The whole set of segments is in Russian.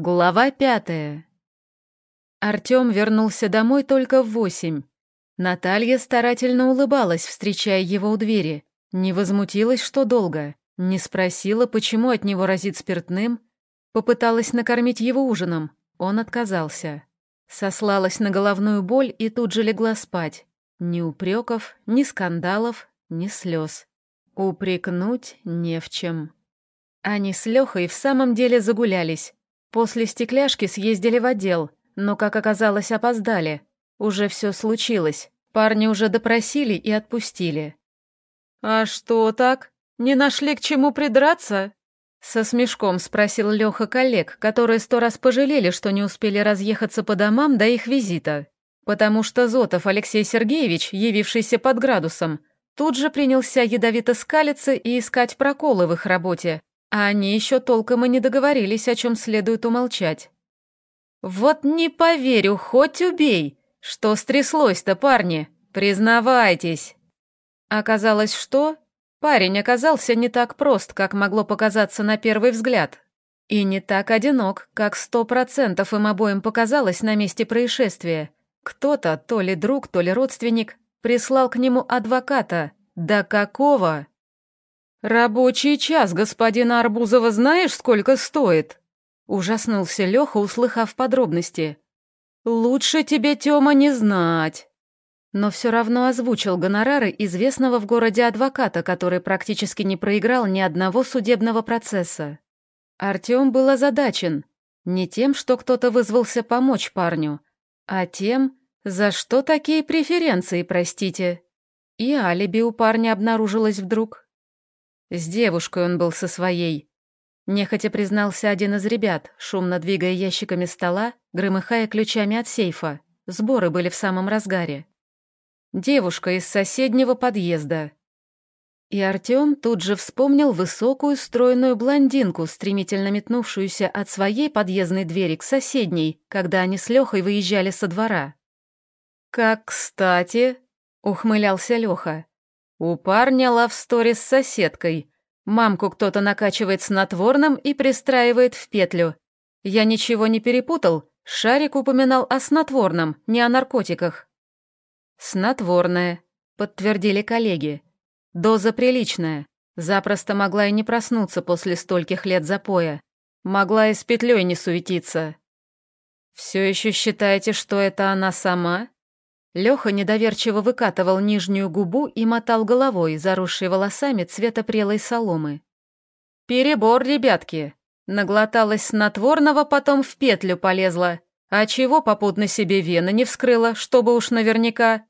Глава пятая. Артём вернулся домой только в восемь. Наталья старательно улыбалась, встречая его у двери. Не возмутилась, что долго. Не спросила, почему от него разит спиртным. Попыталась накормить его ужином. Он отказался. Сослалась на головную боль и тут же легла спать. Ни упреков, ни скандалов, ни слез. Упрекнуть не в чем. Они с Лехой в самом деле загулялись. После стекляшки съездили в отдел, но, как оказалось, опоздали. Уже все случилось. Парни уже допросили и отпустили. «А что так? Не нашли к чему придраться?» Со смешком спросил Леха коллег, которые сто раз пожалели, что не успели разъехаться по домам до их визита. Потому что Зотов Алексей Сергеевич, явившийся под градусом, тут же принялся ядовито скалиться и искать проколы в их работе, а они еще толком и не договорились, о чем следует умолчать. «Вот не поверю, хоть убей! Что стряслось-то, парни? Признавайтесь!» Оказалось, что? Парень оказался не так прост, как могло показаться на первый взгляд. И не так одинок, как сто процентов им обоим показалось на месте происшествия. Кто-то, то ли друг, то ли родственник, прислал к нему адвоката. Да какого? «Рабочий час господина Арбузова знаешь, сколько стоит?» Ужаснулся Леха, услыхав подробности. «Лучше тебе, Тёма, не знать». Но все равно озвучил гонорары известного в городе адвоката, который практически не проиграл ни одного судебного процесса. Артём был озадачен не тем, что кто-то вызвался помочь парню, а тем, за что такие преференции, простите. И алиби у парня обнаружилось вдруг. С девушкой он был со своей. Нехотя признался один из ребят, шумно двигая ящиками стола, громыхая ключами от сейфа. Сборы были в самом разгаре. Девушка из соседнего подъезда. И Артём тут же вспомнил высокую стройную блондинку, стремительно метнувшуюся от своей подъездной двери к соседней, когда они с Лёхой выезжали со двора. «Как кстати», — ухмылялся Лёха. У парня лавстори с соседкой. Мамку кто-то накачивает снотворным и пристраивает в петлю. Я ничего не перепутал, Шарик упоминал о снотворном, не о наркотиках. Снотворное, подтвердили коллеги. Доза приличная. Запросто могла и не проснуться после стольких лет запоя. Могла и с петлей не суетиться. Все еще считаете, что это она сама? Леха недоверчиво выкатывал нижнюю губу и мотал головой, заросшей волосами цвета прелой соломы. «Перебор, ребятки!» Наглоталась снотворного, потом в петлю полезла. А чего попутно себе вены не вскрыла, чтобы уж наверняка?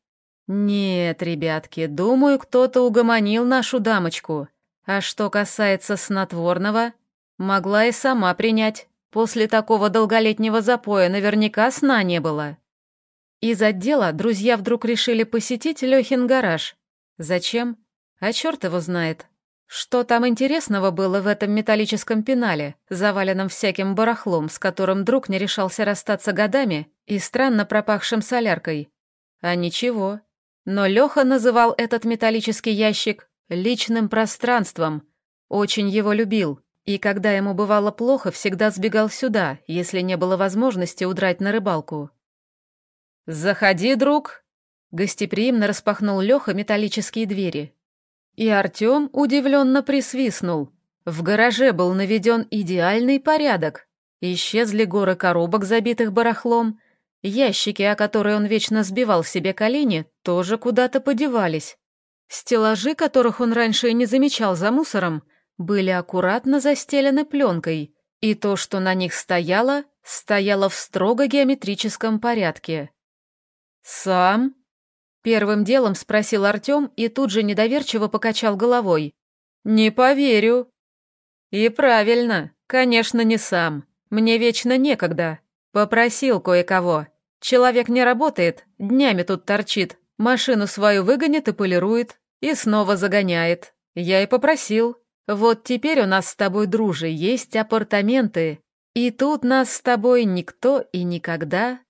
Нет, ребятки, думаю, кто-то угомонил нашу дамочку. А что касается снотворного, могла и сама принять. После такого долголетнего запоя наверняка сна не было. Из отдела друзья вдруг решили посетить Лёхин гараж. Зачем? А чёрт его знает. Что там интересного было в этом металлическом пенале, заваленном всяким барахлом, с которым друг не решался расстаться годами и странно пропахшим соляркой? А ничего. Но Лёха называл этот металлический ящик личным пространством. Очень его любил. И когда ему бывало плохо, всегда сбегал сюда, если не было возможности удрать на рыбалку. «Заходи, друг!» Гостеприимно распахнул Леха металлические двери. И Артем удивленно присвистнул. В гараже был наведен идеальный порядок. Исчезли горы коробок, забитых барахлом. Ящики, о которые он вечно сбивал себе колени, тоже куда-то подевались. Стеллажи, которых он раньше и не замечал за мусором, были аккуратно застелены пленкой, и то, что на них стояло, стояло в строго геометрическом порядке. «Сам?» Первым делом спросил Артем и тут же недоверчиво покачал головой. «Не поверю». «И правильно, конечно, не сам. Мне вечно некогда. Попросил кое-кого. Человек не работает, днями тут торчит, машину свою выгонит и полирует, и снова загоняет. Я и попросил. Вот теперь у нас с тобой, дружи, есть апартаменты, и тут нас с тобой никто и никогда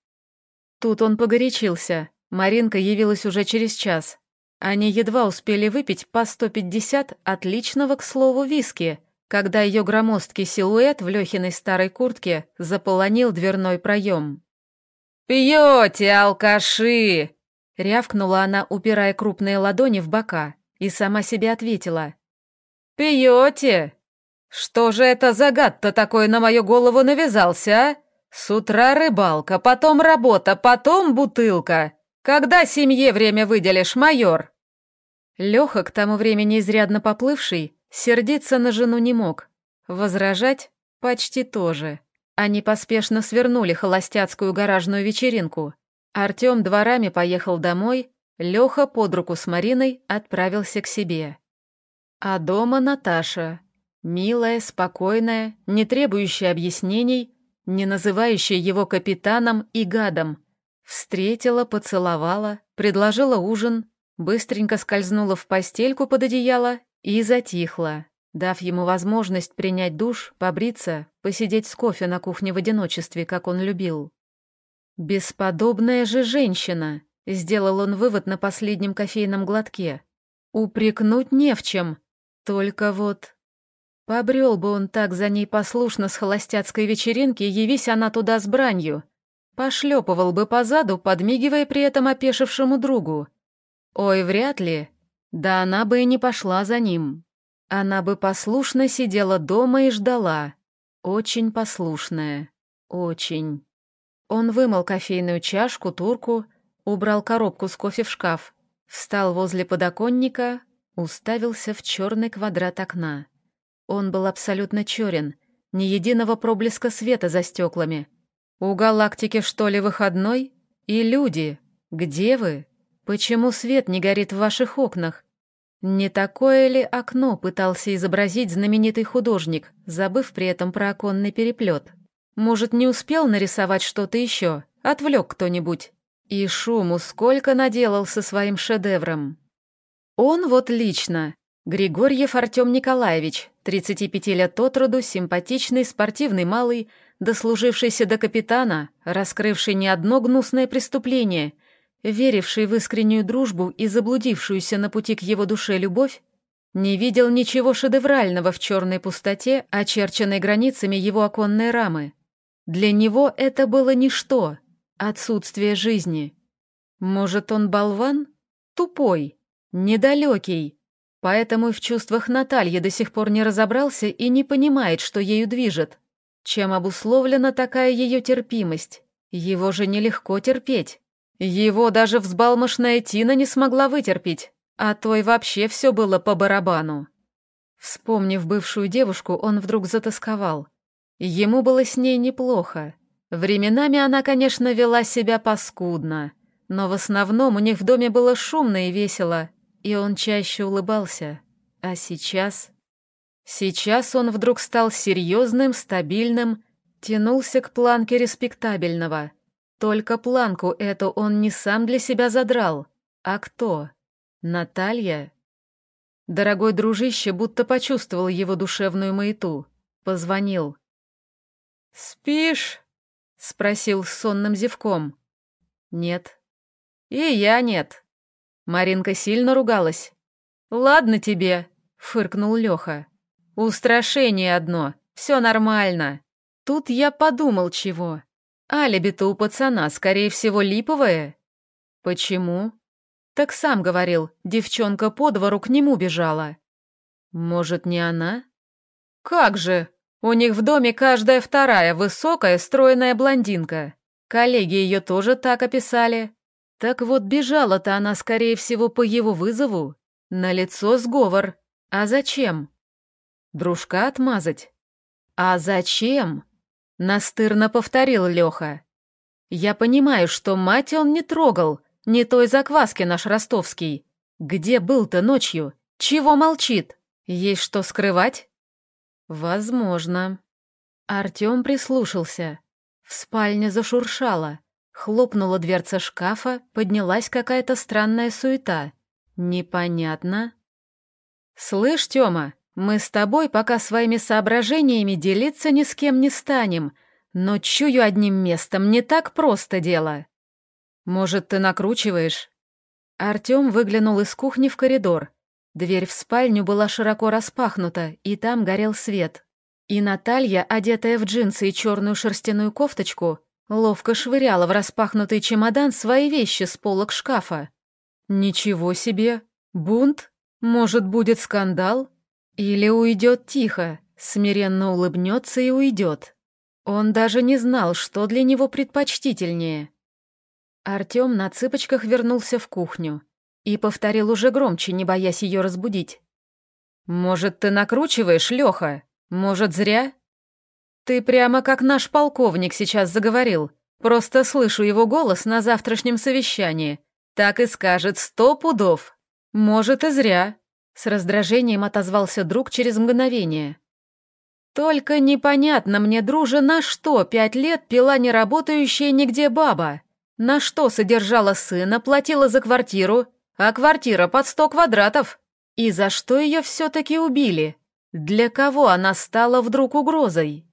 Тут он погорячился. Маринка явилась уже через час. Они едва успели выпить по 150 отличного, к слову, виски, когда ее громоздкий силуэт в Лехиной старой куртке заполонил дверной проем. «Пьете, алкаши!» — рявкнула она, упирая крупные ладони в бока, и сама себе ответила. «Пьете? Что же это за гад-то такой на мою голову навязался, а? С утра рыбалка, потом работа, потом бутылка. Когда семье время выделишь, майор?» Леха, к тому времени изрядно поплывший, сердиться на жену не мог. Возражать почти тоже. Они поспешно свернули холостяцкую гаражную вечеринку. Артем дворами поехал домой, Леха под руку с Мариной отправился к себе. А дома Наташа. Милая, спокойная, не требующая объяснений, не называющая его капитаном и гадом. Встретила, поцеловала, предложила ужин, быстренько скользнула в постельку под одеяло и затихла, дав ему возможность принять душ, побриться, посидеть с кофе на кухне в одиночестве, как он любил. «Бесподобная же женщина!» — сделал он вывод на последнем кофейном глотке. «Упрекнуть не в чем, только вот...» Побрел бы он так за ней послушно с холостяцкой вечеринки, явись она туда с бранью. Пошлепывал бы по заду, подмигивая при этом опешившему другу. Ой, вряд ли. Да она бы и не пошла за ним. Она бы послушно сидела дома и ждала. Очень послушная. Очень. Он вымыл кофейную чашку, турку, убрал коробку с кофе в шкаф, встал возле подоконника, уставился в черный квадрат окна. Он был абсолютно черен, ни единого проблеска света за стеклами. У галактики что ли выходной? И люди? Где вы? Почему свет не горит в ваших окнах? Не такое ли окно пытался изобразить знаменитый художник, забыв при этом про оконный переплет? Может, не успел нарисовать что-то еще, отвлек кто-нибудь? И шуму сколько наделал со своим шедевром. Он вот лично, Григорьев Артем Николаевич, 35 лет от роду, симпатичный, спортивный малый, дослужившийся до капитана, раскрывший не одно гнусное преступление — веривший в искреннюю дружбу и заблудившуюся на пути к его душе любовь, не видел ничего шедеврального в черной пустоте, очерченной границами его оконной рамы. Для него это было ничто, отсутствие жизни. Может, он болван? Тупой, недалекий. Поэтому в чувствах Натальи до сих пор не разобрался и не понимает, что ею движет. Чем обусловлена такая ее терпимость? Его же нелегко терпеть. Его даже взбалмошная Тина не смогла вытерпеть, а то и вообще все было по барабану. Вспомнив бывшую девушку, он вдруг затасковал. Ему было с ней неплохо. Временами она, конечно, вела себя паскудно, но в основном у них в доме было шумно и весело, и он чаще улыбался. А сейчас... Сейчас он вдруг стал серьезным, стабильным, тянулся к планке респектабельного — только планку эту он не сам для себя задрал. А кто? Наталья? Дорогой дружище будто почувствовал его душевную маяту. Позвонил. «Спишь?» — спросил с сонным зевком. «Нет». «И я нет». Маринка сильно ругалась. «Ладно тебе», — фыркнул Леха. «Устрашение одно, все нормально». Тут я подумал чего. Алиби-то у пацана, скорее всего, липовое. Почему? Так сам говорил, девчонка по двору к нему бежала. Может, не она? Как же? У них в доме каждая вторая высокая, стройная блондинка. Коллеги ее тоже так описали. Так вот, бежала-то она, скорее всего, по его вызову. На лицо сговор. А зачем? Дружка отмазать. А зачем? Настырно повторил Леха. «Я понимаю, что мать он не трогал, не той закваски наш ростовский. Где был-то ночью? Чего молчит? Есть что скрывать?» «Возможно». Артем прислушался. В спальне зашуршало. Хлопнула дверца шкафа, поднялась какая-то странная суета. Непонятно. «Слышь, Тёма, мы с тобой пока своими соображениями делиться ни с кем не станем, но чую одним местом не так просто дело. Может, ты накручиваешь?» Артём выглянул из кухни в коридор. Дверь в спальню была широко распахнута, и там горел свет. И Наталья, одетая в джинсы и черную шерстяную кофточку, ловко швыряла в распахнутый чемодан свои вещи с полок шкафа. Ничего себе! Бунт? Может, будет скандал? Или уйдет тихо, смиренно улыбнется и уйдет. Он даже не знал, что для него предпочтительнее. Артем на цыпочках вернулся в кухню и повторил уже громче, не боясь ее разбудить. «Может, ты накручиваешь, Леха? Может, зря?» «Ты прямо как наш полковник сейчас заговорил. Просто слышу его голос на завтрашнем совещании. Так и скажет сто пудов. Может, и зря». С раздражением отозвался друг через мгновение. «Только непонятно мне, друже, на что пять лет пила неработающая нигде баба? На что содержала сына, платила за квартиру, а квартира под сто квадратов? И за что ее все-таки убили? Для кого она стала вдруг угрозой?»